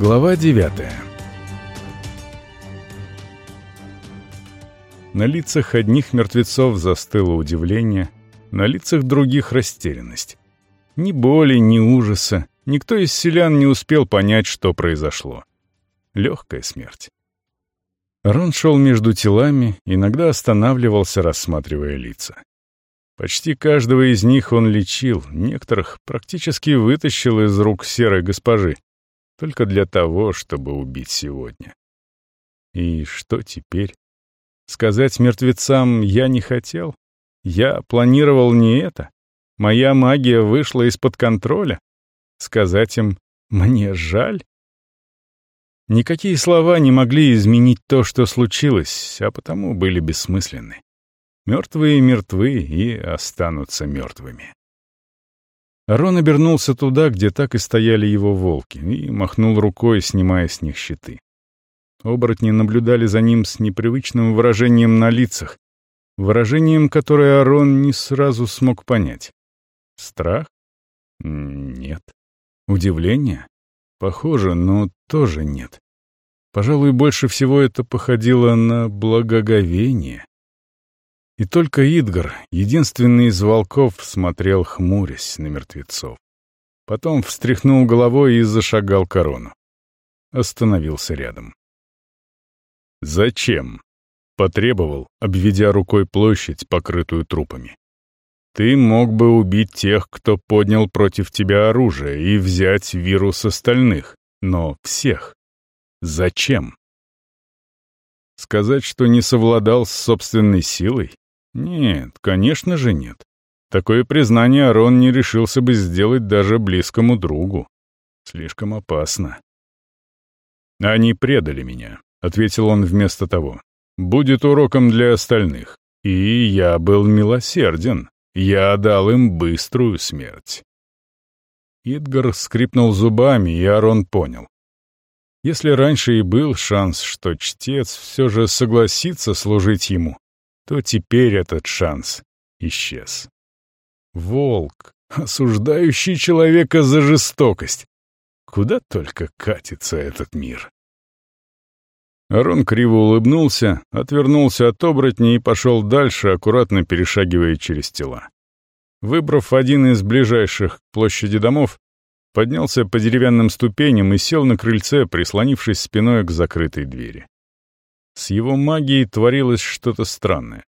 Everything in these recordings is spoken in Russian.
Глава девятая На лицах одних мертвецов застыло удивление, на лицах других — растерянность. Ни боли, ни ужаса, никто из селян не успел понять, что произошло. Легкая смерть. Рон шел между телами, иногда останавливался, рассматривая лица. Почти каждого из них он лечил, некоторых практически вытащил из рук серой госпожи, только для того, чтобы убить сегодня. И что теперь? Сказать мертвецам я не хотел? Я планировал не это? Моя магия вышла из-под контроля? Сказать им «мне жаль»? Никакие слова не могли изменить то, что случилось, а потому были бессмысленны. Мертвые мертвы и останутся мертвыми. Рон обернулся туда, где так и стояли его волки, и махнул рукой, снимая с них щиты. Оборотни наблюдали за ним с непривычным выражением на лицах, выражением, которое Арон не сразу смог понять. Страх? Нет. Удивление? Похоже, но тоже нет. Пожалуй, больше всего это походило на благоговение. И только Идгар, единственный из волков, смотрел, хмурясь на мертвецов. Потом встряхнул головой и зашагал корону. Остановился рядом. «Зачем?» — потребовал, обведя рукой площадь, покрытую трупами. «Ты мог бы убить тех, кто поднял против тебя оружие, и взять вирус остальных, но всех. Зачем?» Сказать, что не совладал с собственной силой? Нет, конечно же нет. Такое признание Арон не решился бы сделать даже близкому другу. Слишком опасно. «Они предали меня», — ответил он вместо того. «Будет уроком для остальных. И я был милосерден. Я дал им быструю смерть». Идгар скрипнул зубами, и Арон понял. Если раньше и был шанс, что чтец все же согласится служить ему, то теперь этот шанс исчез. Волк, осуждающий человека за жестокость. Куда только катится этот мир. Арон криво улыбнулся, отвернулся от оборотня и пошел дальше, аккуратно перешагивая через тела. Выбрав один из ближайших к площади домов, поднялся по деревянным ступеням и сел на крыльце, прислонившись спиной к закрытой двери. С его магией творилось что-то странное.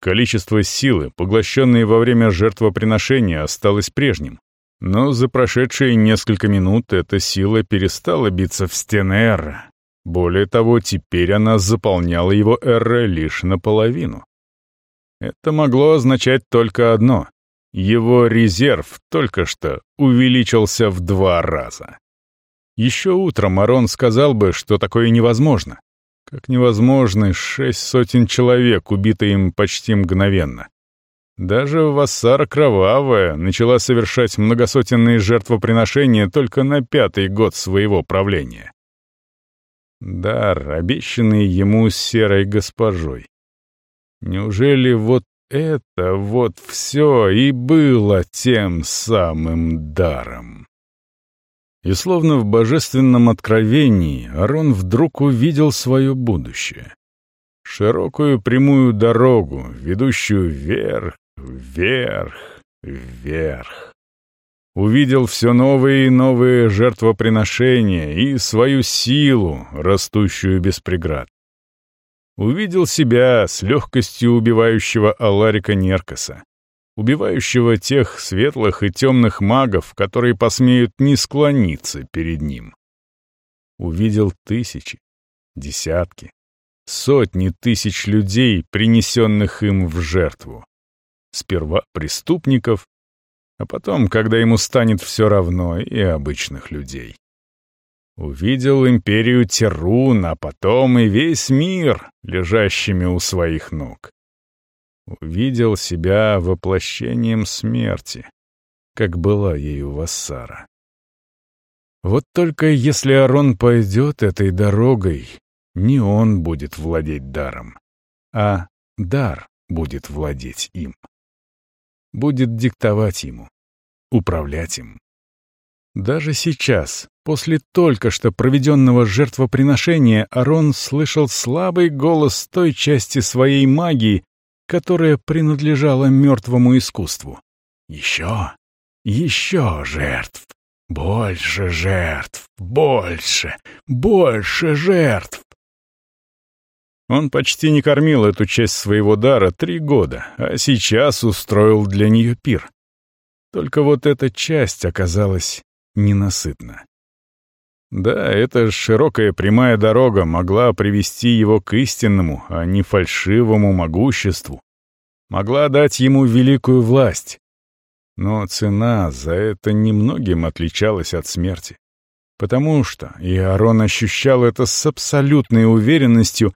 Количество силы, поглощенной во время жертвоприношения, осталось прежним. Но за прошедшие несколько минут эта сила перестала биться в стены Эрра. Более того, теперь она заполняла его Эрра лишь наполовину. Это могло означать только одно. Его резерв только что увеличился в два раза. Еще утром Арон сказал бы, что такое невозможно. Как невозможно шесть сотен человек, убитые им почти мгновенно. Даже Вассара Кровавая начала совершать многосотенные жертвоприношения только на пятый год своего правления. Дар, обещанный ему серой госпожой. Неужели вот это вот все и было тем самым даром? И словно в божественном откровении Арон вдруг увидел свое будущее. Широкую прямую дорогу, ведущую вверх, вверх, вверх. Увидел все новые и новые жертвоприношения и свою силу, растущую без преград. Увидел себя с легкостью убивающего Аларика Неркаса, убивающего тех светлых и темных магов, которые посмеют не склониться перед ним. Увидел тысячи, десятки, сотни тысяч людей, принесенных им в жертву. Сперва преступников, а потом, когда ему станет все равно, и обычных людей. Увидел империю Терун, а потом и весь мир, лежащими у своих ног увидел себя воплощением смерти, как была ею Вассара. Вот только если Арон пойдет этой дорогой, не он будет владеть даром, а дар будет владеть им. Будет диктовать ему, управлять им. Даже сейчас, после только что проведенного жертвоприношения, Арон слышал слабый голос той части своей магии, которая принадлежала мертвому искусству. «Еще! Еще жертв! Больше жертв! Больше! Больше жертв!» Он почти не кормил эту часть своего дара три года, а сейчас устроил для нее пир. Только вот эта часть оказалась ненасытна. Да, эта широкая прямая дорога могла привести его к истинному, а не фальшивому могуществу. Могла дать ему великую власть. Но цена за это немногим отличалась от смерти. Потому что, и Арон ощущал это с абсолютной уверенностью,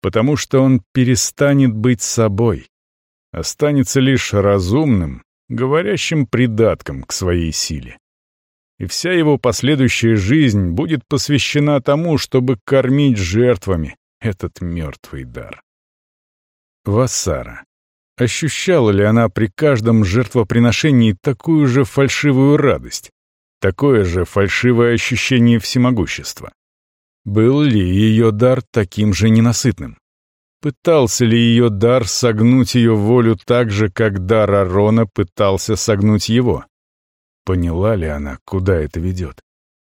потому что он перестанет быть собой, останется лишь разумным, говорящим придатком к своей силе. И вся его последующая жизнь будет посвящена тому, чтобы кормить жертвами этот мертвый дар. Вассара. Ощущала ли она при каждом жертвоприношении такую же фальшивую радость, такое же фальшивое ощущение всемогущества? Был ли ее дар таким же ненасытным? Пытался ли ее дар согнуть ее волю так же, как дар Арона пытался согнуть его? Поняла ли она, куда это ведет?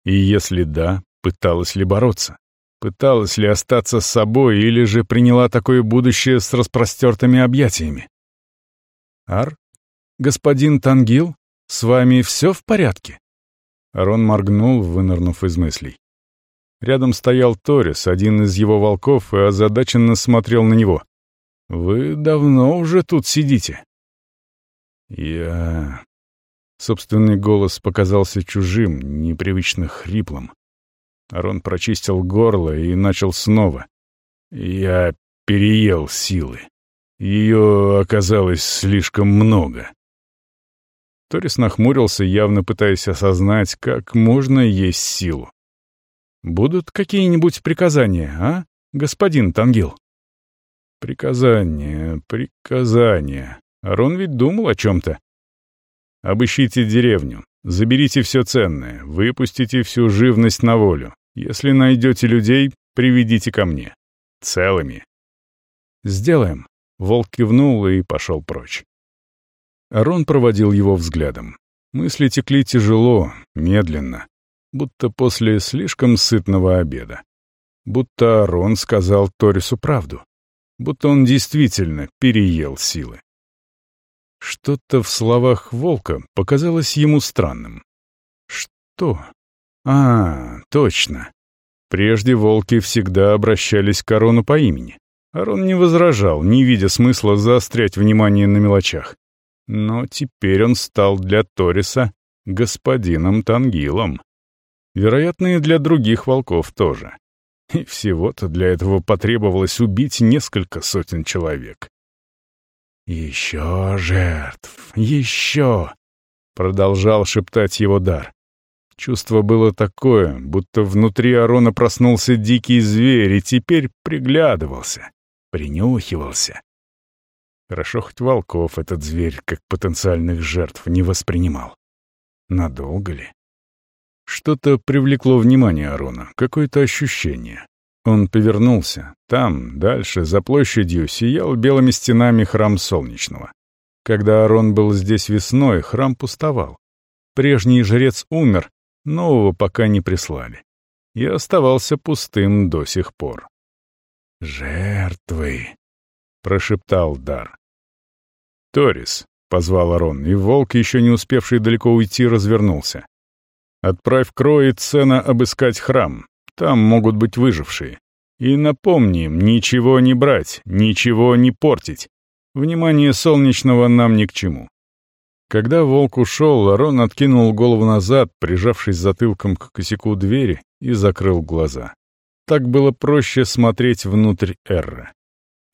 И если да, пыталась ли бороться? Пыталась ли остаться с собой или же приняла такое будущее с распростертыми объятиями? «Ар? Господин Тангил, с вами все в порядке?» Арон моргнул, вынырнув из мыслей. Рядом стоял Торис, один из его волков, и озадаченно смотрел на него. «Вы давно уже тут сидите?» «Я...» Собственный голос показался чужим, непривычно хриплым. Арон прочистил горло и начал снова. «Я переел силы. Ее оказалось слишком много». Торис нахмурился, явно пытаясь осознать, как можно есть силу. Будут какие-нибудь приказания, а, господин Тангил?» «Приказания, приказания. Арон ведь думал о чем-то. Обыщите деревню, заберите все ценное, выпустите всю живность на волю. Если найдете людей, приведите ко мне. Целыми». «Сделаем», — волк кивнул и пошел прочь. Арон проводил его взглядом. Мысли текли тяжело, медленно будто после слишком сытного обеда. Будто Арон сказал Торису правду. Будто он действительно переел силы. Что-то в словах волка показалось ему странным. Что? А, точно. Прежде волки всегда обращались к Арону по имени. Арон не возражал, не видя смысла заострять внимание на мелочах. Но теперь он стал для Ториса господином Тангилом. Вероятно, и для других волков тоже. И всего-то для этого потребовалось убить несколько сотен человек. «Еще жертв! Еще!» — продолжал шептать его дар. Чувство было такое, будто внутри Арона проснулся дикий зверь и теперь приглядывался, принюхивался. Хорошо хоть волков этот зверь как потенциальных жертв не воспринимал. Надолго ли? Что-то привлекло внимание Арона, какое-то ощущение. Он повернулся. Там, дальше, за площадью, сиял белыми стенами храм Солнечного. Когда Арон был здесь весной, храм пустовал. Прежний жрец умер, нового пока не прислали. И оставался пустым до сих пор. «Жертвы!» — прошептал Дар. «Торис!» — позвал Арон, и волк, еще не успевший далеко уйти, развернулся. Отправь Кро и Цена обыскать храм. Там могут быть выжившие. И напомни им, ничего не брать, ничего не портить. Внимание солнечного нам ни к чему. Когда волк ушел, Ларон откинул голову назад, прижавшись затылком к косяку двери, и закрыл глаза. Так было проще смотреть внутрь Эрра.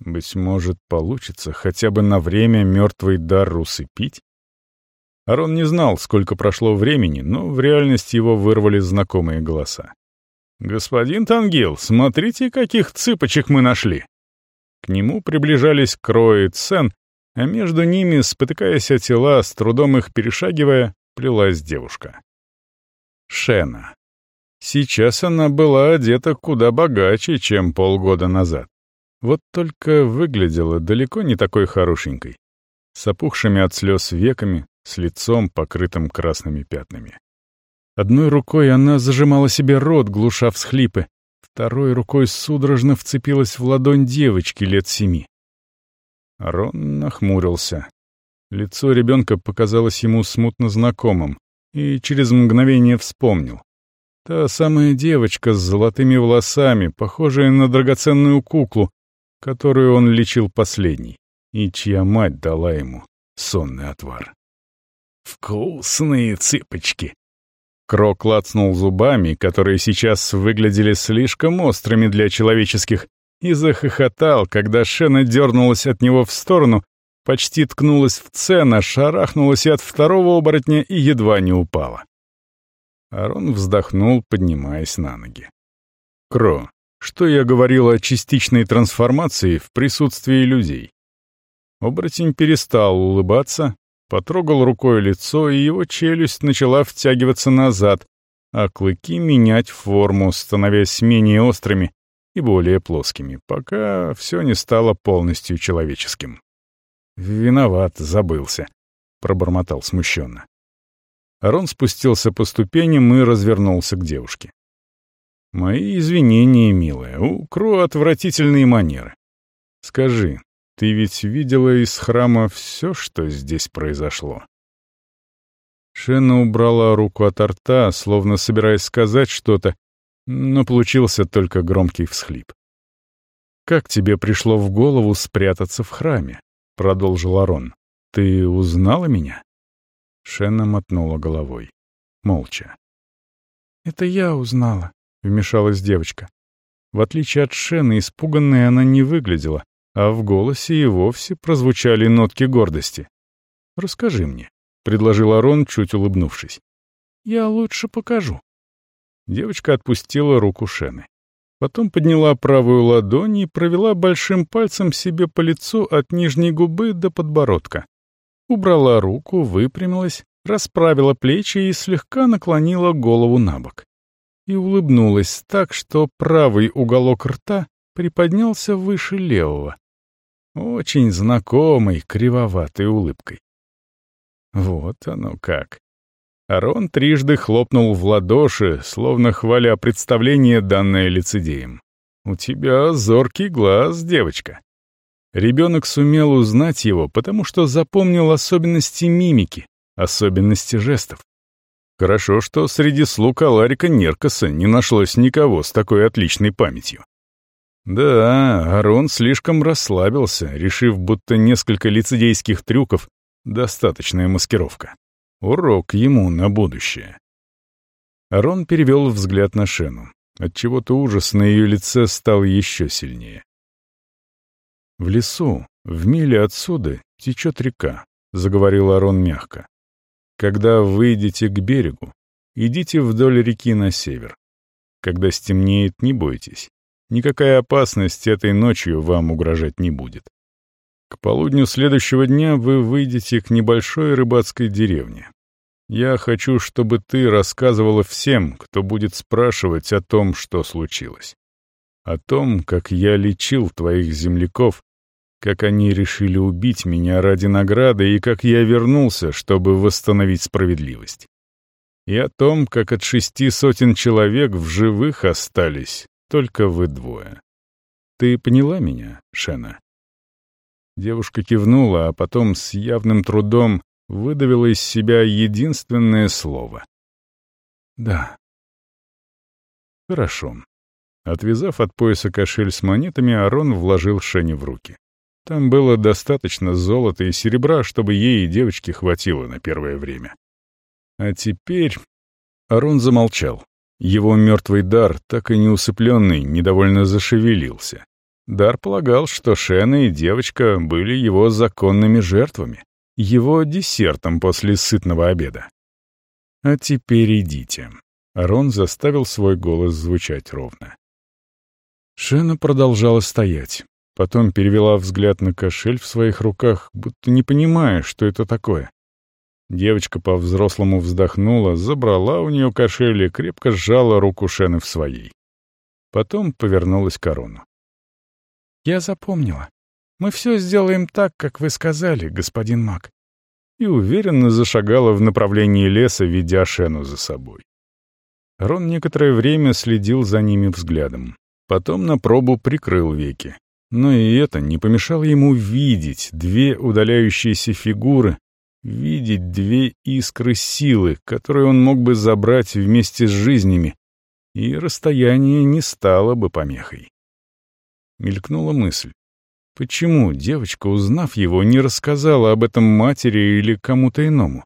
Быть может, получится хотя бы на время мертвый дар усыпить? Арон не знал, сколько прошло времени, но в реальности его вырвали знакомые голоса. «Господин Тангил, смотрите, каких цыпочек мы нашли!» К нему приближались Крой и Цен, а между ними, спотыкаясь о тела, с трудом их перешагивая, плелась девушка. Шена. Сейчас она была одета куда богаче, чем полгода назад. Вот только выглядела далеко не такой хорошенькой. С опухшими от слез веками, с лицом, покрытым красными пятнами. Одной рукой она зажимала себе рот, глуша всхлипы, второй рукой судорожно вцепилась в ладонь девочки лет семи. Рон нахмурился. Лицо ребенка показалось ему смутно знакомым, и через мгновение вспомнил. Та самая девочка с золотыми волосами, похожая на драгоценную куклу, которую он лечил последней, и чья мать дала ему сонный отвар. «Вкусные цыпочки!» Крок клацнул зубами, которые сейчас выглядели слишком острыми для человеческих, и захохотал, когда Шена дернулась от него в сторону, почти ткнулась в цена, шарахнулась и от второго оборотня и едва не упала. Арон вздохнул, поднимаясь на ноги. «Кро, что я говорил о частичной трансформации в присутствии людей?» Оборотень перестал улыбаться, потрогал рукой лицо, и его челюсть начала втягиваться назад, а клыки менять форму, становясь менее острыми и более плоскими, пока все не стало полностью человеческим. «Виноват, забылся», — пробормотал смущенно. Арон спустился по ступеням и развернулся к девушке. «Мои извинения, милая, у Кру отвратительные манеры. Скажи, ты ведь видела из храма все, что здесь произошло?» Шена убрала руку от рта, словно собираясь сказать что-то, но получился только громкий всхлип. «Как тебе пришло в голову спрятаться в храме?» — продолжил Арон. «Ты узнала меня?» Шена мотнула головой. Молча. «Это я узнала», — вмешалась девочка. В отличие от Шены, испуганной она не выглядела, а в голосе и вовсе прозвучали нотки гордости. «Расскажи мне», — предложил Арон, чуть улыбнувшись. «Я лучше покажу». Девочка отпустила руку Шены. Потом подняла правую ладонь и провела большим пальцем себе по лицу от нижней губы до подбородка. Убрала руку, выпрямилась, расправила плечи и слегка наклонила голову на бок. И улыбнулась так, что правый уголок рта приподнялся выше левого. Очень знакомой, кривоватой улыбкой. Вот оно как. Арон трижды хлопнул в ладоши, словно хваля представление, данное лицедеем. «У тебя зоркий глаз, девочка». Ребенок сумел узнать его, потому что запомнил особенности мимики, особенности жестов. Хорошо, что среди слуг Аларика Неркаса не нашлось никого с такой отличной памятью. Да, Арон слишком расслабился, решив, будто несколько лицедейских трюков — достаточная маскировка. Урок ему на будущее. Арон перевел взгляд на Шену. Отчего-то ужас на ее лице стал еще сильнее. «В лесу, в миле отсюда, течет река», — заговорил Арон мягко. «Когда выйдете к берегу, идите вдоль реки на север. Когда стемнеет, не бойтесь. Никакая опасность этой ночью вам угрожать не будет. К полудню следующего дня вы выйдете к небольшой рыбацкой деревне. Я хочу, чтобы ты рассказывала всем, кто будет спрашивать о том, что случилось. О том, как я лечил твоих земляков, как они решили убить меня ради награды и как я вернулся, чтобы восстановить справедливость. И о том, как от шести сотен человек в живых остались только вы двое. Ты поняла меня, Шена?» Девушка кивнула, а потом с явным трудом выдавила из себя единственное слово. «Да». «Хорошо». Отвязав от пояса кошель с монетами, Арон вложил Шене в руки. Там было достаточно золота и серебра, чтобы ей и девочке хватило на первое время. А теперь... Арон замолчал. Его мертвый дар, так и не усыпленный, недовольно зашевелился. Дар полагал, что Шена и девочка были его законными жертвами, его десертом после сытного обеда. «А теперь идите». Арон заставил свой голос звучать ровно. Шена продолжала стоять. Потом перевела взгляд на кошель в своих руках, будто не понимая, что это такое. Девочка по-взрослому вздохнула, забрала у нее кошель и крепко сжала руку Шены в своей. Потом повернулась к корону. «Я запомнила. Мы все сделаем так, как вы сказали, господин Мак». И уверенно зашагала в направлении леса, ведя Шену за собой. Рон некоторое время следил за ними взглядом. Потом на пробу прикрыл веки. Но и это не помешало ему видеть две удаляющиеся фигуры, видеть две искры силы, которые он мог бы забрать вместе с жизнями, и расстояние не стало бы помехой. Мелькнула мысль. Почему девочка, узнав его, не рассказала об этом матери или кому-то иному?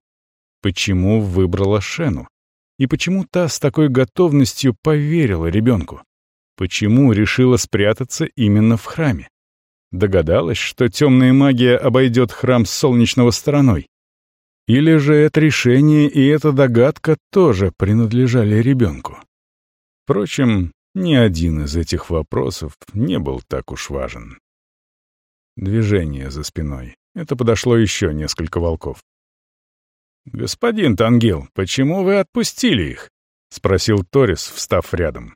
Почему выбрала Шену? И почему та с такой готовностью поверила ребенку? Почему решила спрятаться именно в храме? Догадалась, что темная магия обойдет храм с солнечного стороной? Или же это решение и эта догадка тоже принадлежали ребенку? Впрочем, ни один из этих вопросов не был так уж важен. Движение за спиной. Это подошло еще несколько волков. «Господин Тангил, почему вы отпустили их?» — спросил Торис, встав рядом.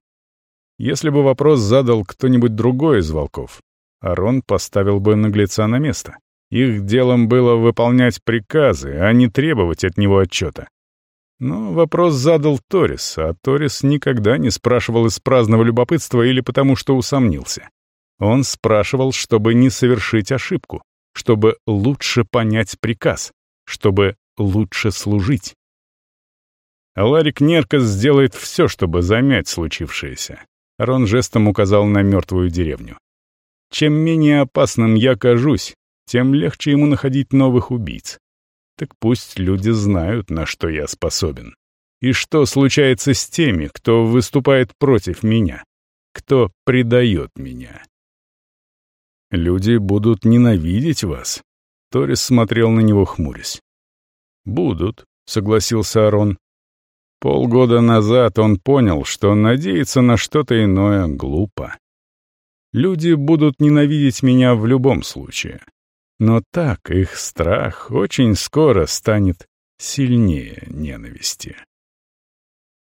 Если бы вопрос задал кто-нибудь другой из волков, Арон поставил бы наглеца на место. Их делом было выполнять приказы, а не требовать от него отчета. Но вопрос задал Торис, а Торис никогда не спрашивал из праздного любопытства или потому, что усомнился. Он спрашивал, чтобы не совершить ошибку, чтобы лучше понять приказ, чтобы лучше служить. Ларик Неркас сделает все, чтобы замять случившееся. Рон жестом указал на мертвую деревню. Чем менее опасным я кажусь, тем легче ему находить новых убийц. Так пусть люди знают, на что я способен. И что случается с теми, кто выступает против меня, кто предает меня. Люди будут ненавидеть вас. Торис смотрел на него хмурясь. «Будут», — согласился Арон. Полгода назад он понял, что надеяться на что-то иное глупо. Люди будут ненавидеть меня в любом случае. Но так их страх очень скоро станет сильнее ненависти.